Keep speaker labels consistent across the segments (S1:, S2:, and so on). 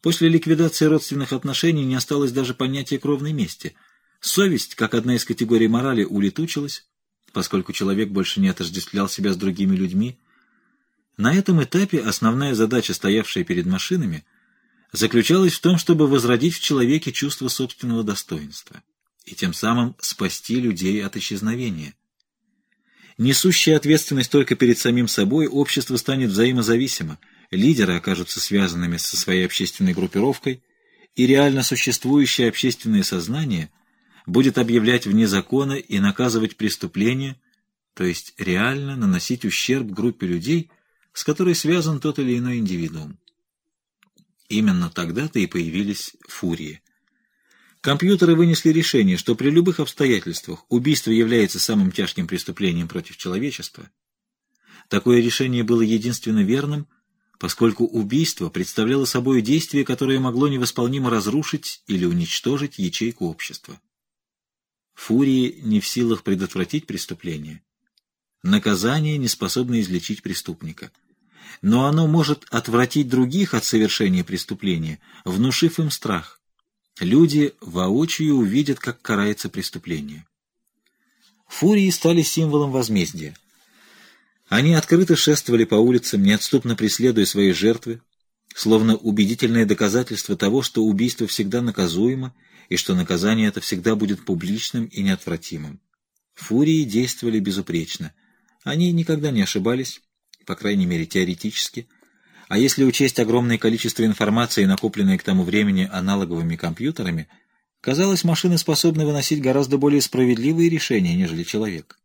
S1: После ликвидации родственных отношений не осталось даже понятия кровной мести. Совесть, как одна из категорий морали, улетучилась, поскольку человек больше не отождествлял себя с другими людьми. На этом этапе основная задача, стоявшая перед машинами, заключалась в том, чтобы возродить в человеке чувство собственного достоинства и тем самым спасти людей от исчезновения. Несущая ответственность только перед самим собой, общество станет взаимозависимо, лидеры окажутся связанными со своей общественной группировкой, и реально существующее общественное сознание будет объявлять вне закона и наказывать преступления, то есть реально наносить ущерб группе людей, с которой связан тот или иной индивидуум. Именно тогда-то и появились фурии. Компьютеры вынесли решение, что при любых обстоятельствах убийство является самым тяжким преступлением против человечества. Такое решение было единственно верным, поскольку убийство представляло собой действие, которое могло невосполнимо разрушить или уничтожить ячейку общества. Фурии не в силах предотвратить преступление. Наказание не способно излечить преступника. Но оно может отвратить других от совершения преступления, внушив им страх люди воочию увидят, как карается преступление. Фурии стали символом возмездия. Они открыто шествовали по улицам, неотступно преследуя свои жертвы, словно убедительное доказательство того, что убийство всегда наказуемо и что наказание это всегда будет публичным и неотвратимым. Фурии действовали безупречно. Они никогда не ошибались, по крайней мере теоретически, а если учесть огромное количество информации, накопленной к тому времени аналоговыми компьютерами, казалось, машины способны выносить гораздо более справедливые решения, нежели человек.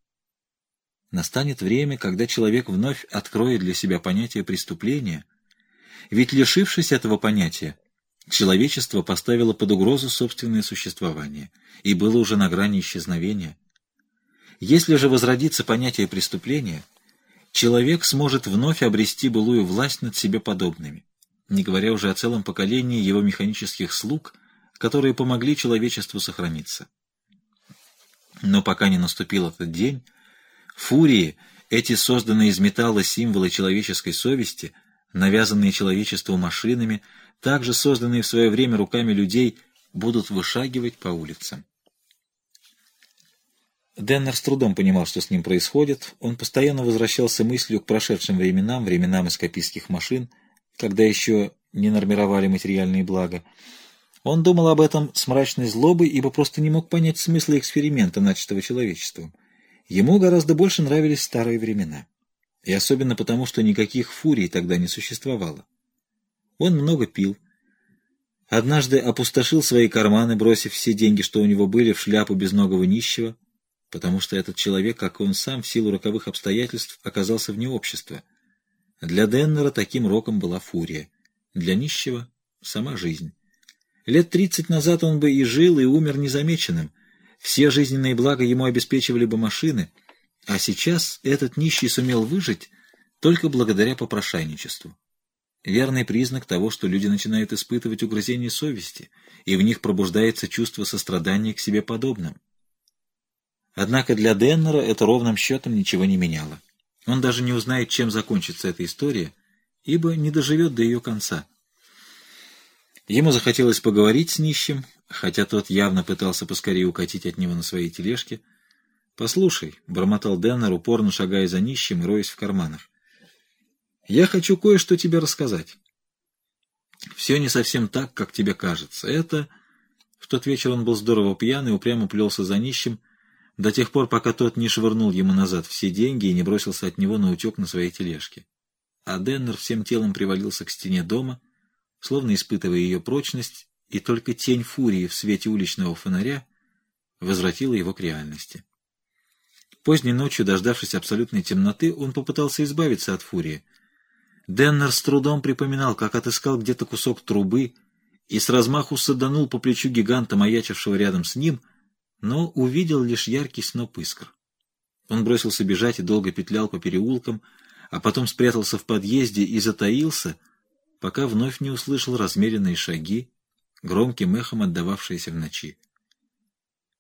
S1: Настанет время, когда человек вновь откроет для себя понятие преступления, ведь, лишившись этого понятия, человечество поставило под угрозу собственное существование и было уже на грани исчезновения. Если же возродится понятие преступления – человек сможет вновь обрести былую власть над себе подобными, не говоря уже о целом поколении его механических слуг, которые помогли человечеству сохраниться. Но пока не наступил этот день, фурии, эти созданные из металла символы человеческой совести, навязанные человечеству машинами, также созданные в свое время руками людей, будут вышагивать по улицам. Деннер с трудом понимал, что с ним происходит. Он постоянно возвращался мыслью к прошедшим временам, временам эскапистских машин, когда еще не нормировали материальные блага. Он думал об этом с мрачной злобой, ибо просто не мог понять смысла эксперимента, начатого человечеством. Ему гораздо больше нравились старые времена. И особенно потому, что никаких фурий тогда не существовало. Он много пил. Однажды опустошил свои карманы, бросив все деньги, что у него были, в шляпу безногого нищего, потому что этот человек, как и он сам, в силу роковых обстоятельств, оказался вне общества. Для Деннера таким роком была фурия, для нищего — сама жизнь. Лет тридцать назад он бы и жил, и умер незамеченным. Все жизненные блага ему обеспечивали бы машины, а сейчас этот нищий сумел выжить только благодаря попрошайничеству. Верный признак того, что люди начинают испытывать угрызение совести, и в них пробуждается чувство сострадания к себе подобным. Однако для Деннера это ровным счетом ничего не меняло. Он даже не узнает, чем закончится эта история, ибо не доживет до ее конца. Ему захотелось поговорить с нищим, хотя тот явно пытался поскорее укатить от него на своей тележке. «Послушай», — бормотал Деннер, упорно шагая за нищим и роясь в карманах, — «я хочу кое-что тебе рассказать. Все не совсем так, как тебе кажется. Это...» В тот вечер он был здорово пьян и упрямо плелся за нищим, — до тех пор, пока тот не швырнул ему назад все деньги и не бросился от него на утек на своей тележке. А Деннер всем телом привалился к стене дома, словно испытывая ее прочность, и только тень фурии в свете уличного фонаря возвратила его к реальности. Поздней ночью, дождавшись абсолютной темноты, он попытался избавиться от фурии. Деннер с трудом припоминал, как отыскал где-то кусок трубы и с размаху саданул по плечу гиганта, маячившего рядом с ним — но увидел лишь яркий сноп искр. Он бросился бежать и долго петлял по переулкам, а потом спрятался в подъезде и затаился, пока вновь не услышал размеренные шаги, громким эхом отдававшиеся в ночи.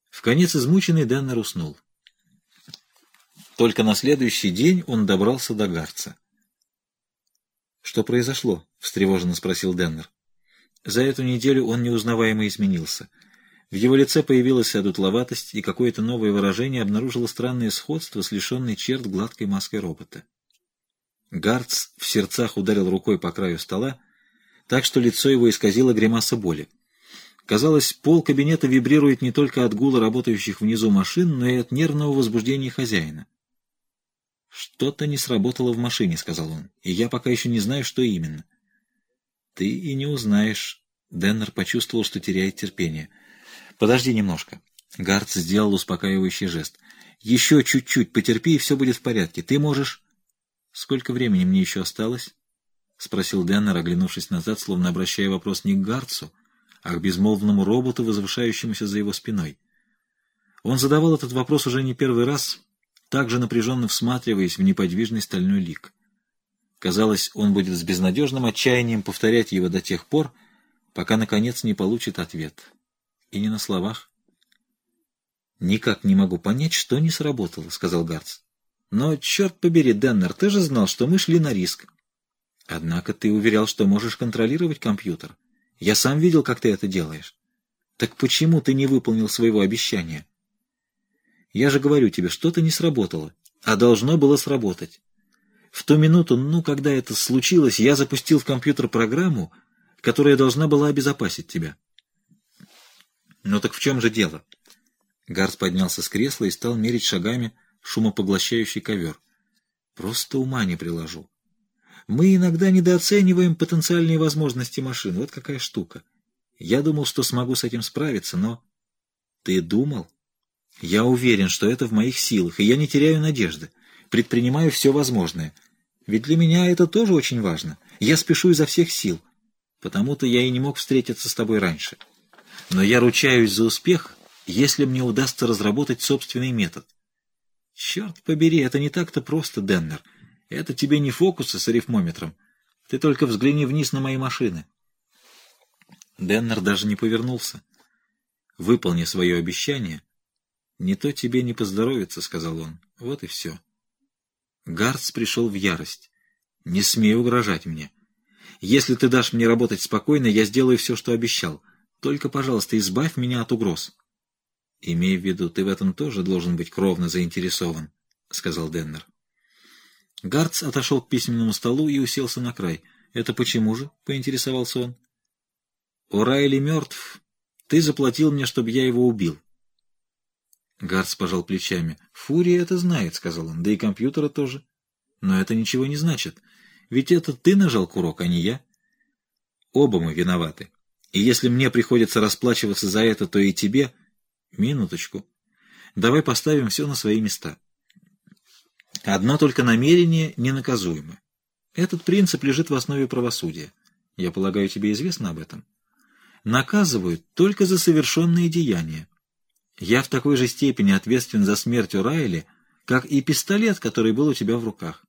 S1: В конец измученный Деннер уснул. Только на следующий день он добрался до Гарца. «Что произошло?» — встревоженно спросил Деннер. За эту неделю он неузнаваемо изменился. В его лице появилась одутловатость, и какое-то новое выражение обнаружило странное сходство с лишенной черт гладкой маской робота. Гарц в сердцах ударил рукой по краю стола, так что лицо его исказило гримаса боли. Казалось, пол кабинета вибрирует не только от гула работающих внизу машин, но и от нервного возбуждения хозяина. «Что-то не сработало в машине», — сказал он, — «и я пока еще не знаю, что именно». «Ты и не узнаешь». Деннер почувствовал, что теряет терпение. «Подожди немножко». Гарц сделал успокаивающий жест. «Еще чуть-чуть потерпи, и все будет в порядке. Ты можешь...» «Сколько времени мне еще осталось?» — спросил Деннер, оглянувшись назад, словно обращая вопрос не к Гарцу, а к безмолвному роботу, возвышающемуся за его спиной. Он задавал этот вопрос уже не первый раз, также напряженно всматриваясь в неподвижный стальной лик. Казалось, он будет с безнадежным отчаянием повторять его до тех пор, пока, наконец, не получит ответ. И не на словах. «Никак не могу понять, что не сработало», — сказал Гарц. «Но, черт побери, Деннер, ты же знал, что мы шли на риск. Однако ты уверял, что можешь контролировать компьютер. Я сам видел, как ты это делаешь. Так почему ты не выполнил своего обещания?» Я же говорю тебе, что-то не сработало, а должно было сработать. В ту минуту, ну, когда это случилось, я запустил в компьютер программу, которая должна была обезопасить тебя. Ну так в чем же дело? Гарс поднялся с кресла и стал мерить шагами шумопоглощающий ковер. Просто ума не приложу. Мы иногда недооцениваем потенциальные возможности машин. Вот какая штука. Я думал, что смогу с этим справиться, но... Ты думал? Я уверен, что это в моих силах, и я не теряю надежды. Предпринимаю все возможное. Ведь для меня это тоже очень важно. Я спешу изо всех сил. Потому-то я и не мог встретиться с тобой раньше. Но я ручаюсь за успех, если мне удастся разработать собственный метод. Черт побери, это не так-то просто, Деннер. Это тебе не фокусы с арифмометром. Ты только взгляни вниз на мои машины. Деннер даже не повернулся. Выполни свое обещание — «Не то тебе не поздоровится», — сказал он. «Вот и все». Гарц пришел в ярость. «Не смей угрожать мне. Если ты дашь мне работать спокойно, я сделаю все, что обещал. Только, пожалуйста, избавь меня от угроз». «Имей в виду, ты в этом тоже должен быть кровно заинтересован», — сказал Деннер. Гарц отошел к письменному столу и уселся на край. «Это почему же?» — поинтересовался он. «Урайли мертв. Ты заплатил мне, чтобы я его убил. Гарс пожал плечами. «Фурия это знает», — сказал он, — «да и компьютера тоже». «Но это ничего не значит. Ведь это ты нажал курок, а не я». «Оба мы виноваты. И если мне приходится расплачиваться за это, то и тебе...» «Минуточку. Давай поставим все на свои места». Одно только намерение ненаказуемо. Этот принцип лежит в основе правосудия. Я полагаю, тебе известно об этом. Наказывают только за совершенные деяния. Я в такой же степени ответственен за смерть Урайли, как и пистолет, который был у тебя в руках.